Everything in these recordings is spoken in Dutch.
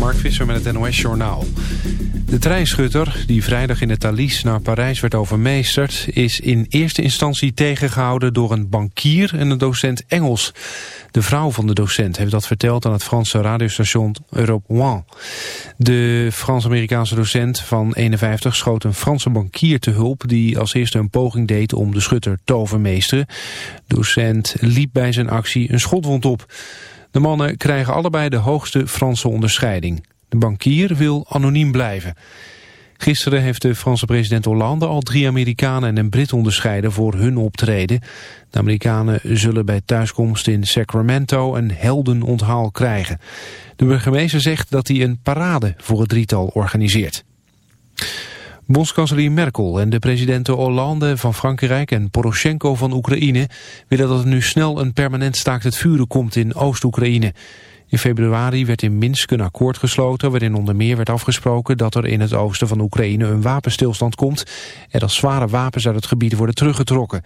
Mark Visser met het NOS Journaal. De treinschutter, die vrijdag in het Thalys naar Parijs werd overmeesterd... is in eerste instantie tegengehouden door een bankier en een docent Engels. De vrouw van de docent heeft dat verteld aan het Franse radiostation Europe One. De Frans-Amerikaanse docent van 51 schoot een Franse bankier te hulp... die als eerste een poging deed om de schutter te overmeesteren. Docent liep bij zijn actie een schotwond op... De mannen krijgen allebei de hoogste Franse onderscheiding. De bankier wil anoniem blijven. Gisteren heeft de Franse president Hollande al drie Amerikanen en een Brit onderscheiden voor hun optreden. De Amerikanen zullen bij thuiskomst in Sacramento een heldenonthaal krijgen. De burgemeester zegt dat hij een parade voor het drietal organiseert. Bondskanselier Merkel en de presidenten Hollande van Frankrijk en Poroshenko van Oekraïne willen dat er nu snel een permanent staakt het vuren komt in Oost-Oekraïne. In februari werd in Minsk een akkoord gesloten waarin onder meer werd afgesproken dat er in het oosten van Oekraïne een wapenstilstand komt en dat zware wapens uit het gebied worden teruggetrokken.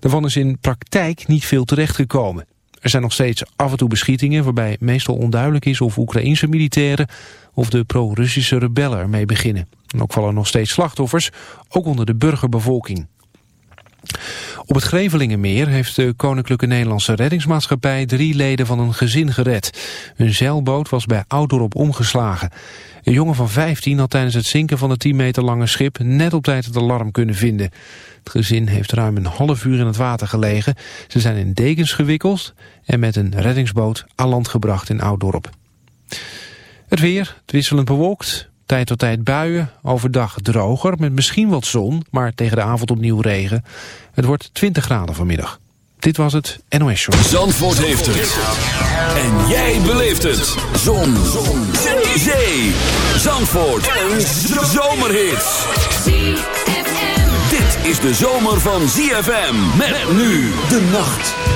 Daarvan is in praktijk niet veel terechtgekomen. Er zijn nog steeds af en toe beschietingen waarbij meestal onduidelijk is of Oekraïnse militairen of de pro-Russische rebellen ermee beginnen. En ook vallen nog steeds slachtoffers, ook onder de burgerbevolking. Op het Grevelingenmeer heeft de Koninklijke Nederlandse Reddingsmaatschappij drie leden van een gezin gered. Een zeilboot was bij Oudorp omgeslagen. Een jongen van 15 had tijdens het zinken van het 10 meter lange schip net op tijd het alarm kunnen vinden. Het gezin heeft ruim een half uur in het water gelegen. Ze zijn in dekens gewikkeld en met een reddingsboot aan land gebracht in Ouddorp. Het weer, het wisselend bewolkt, tijd tot tijd buien, overdag droger met misschien wat zon, maar tegen de avond opnieuw regen. Het wordt 20 graden vanmiddag. Dit was het NOS Show. Zandvoort heeft het. En jij beleeft het. Zon. zon. Zee. Zee. Zandvoort. Een zomerhit. Dit is de zomer van ZFM. Met nu de nacht.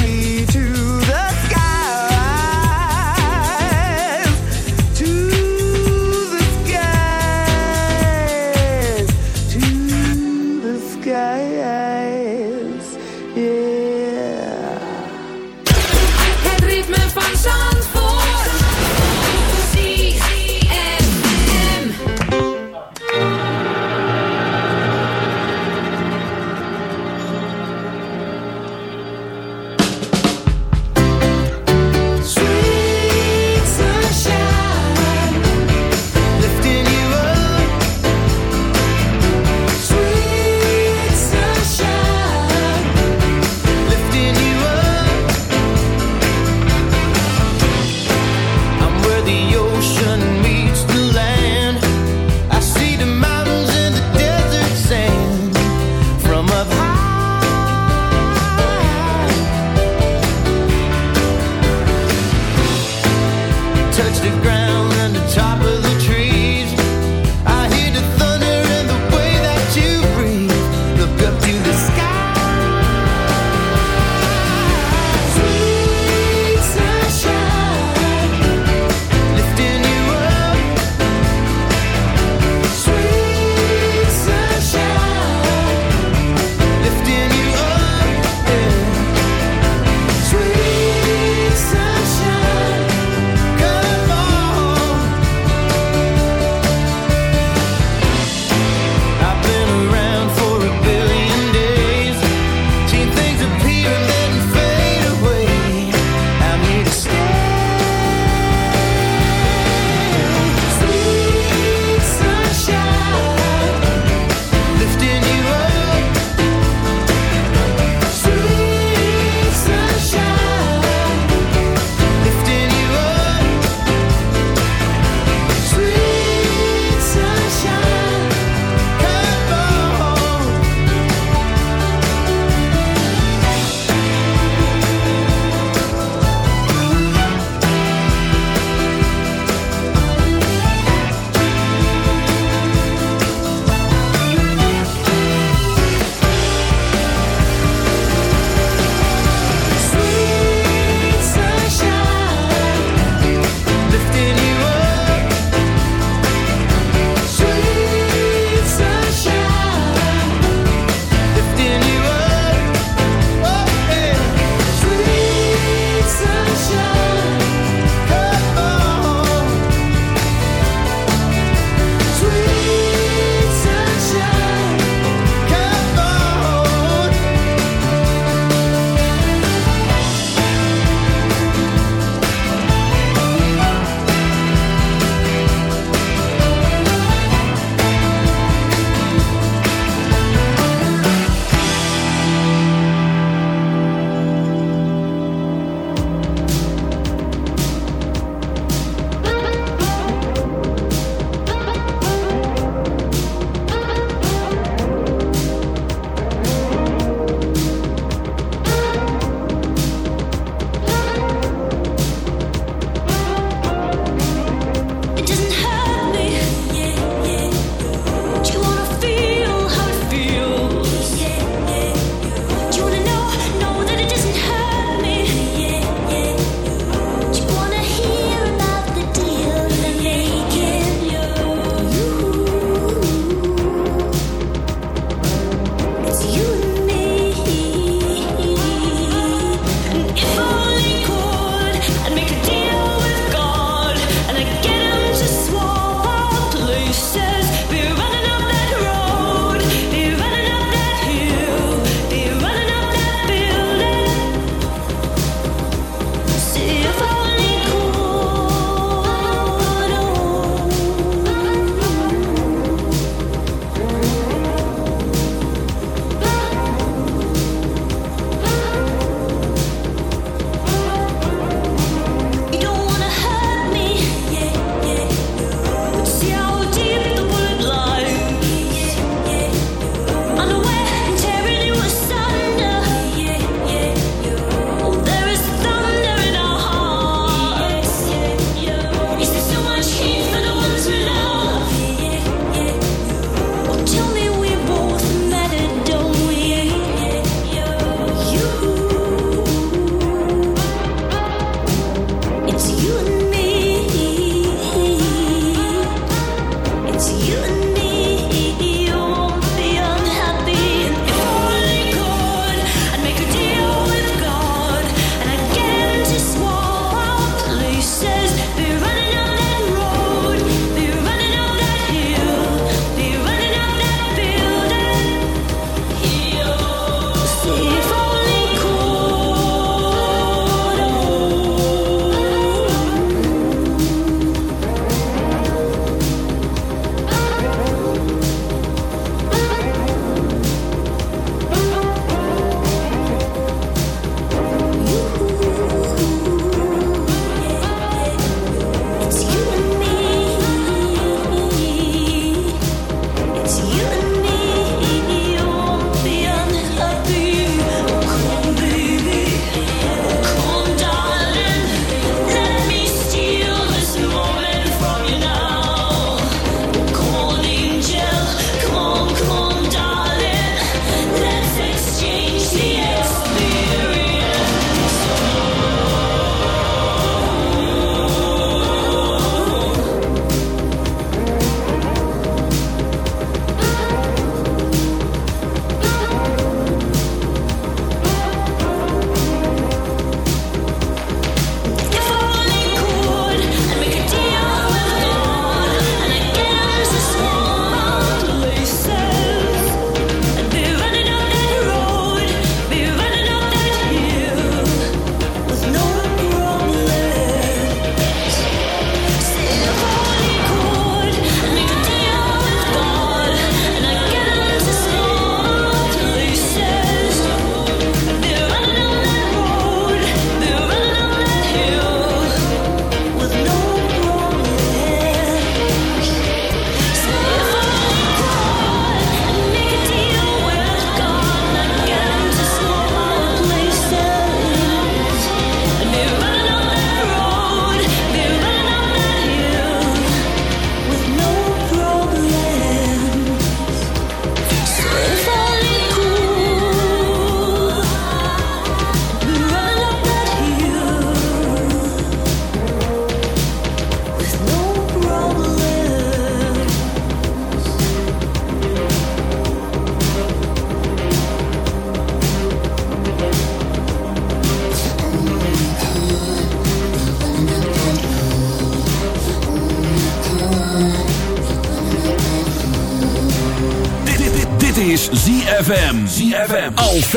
Instagram.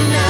tonight.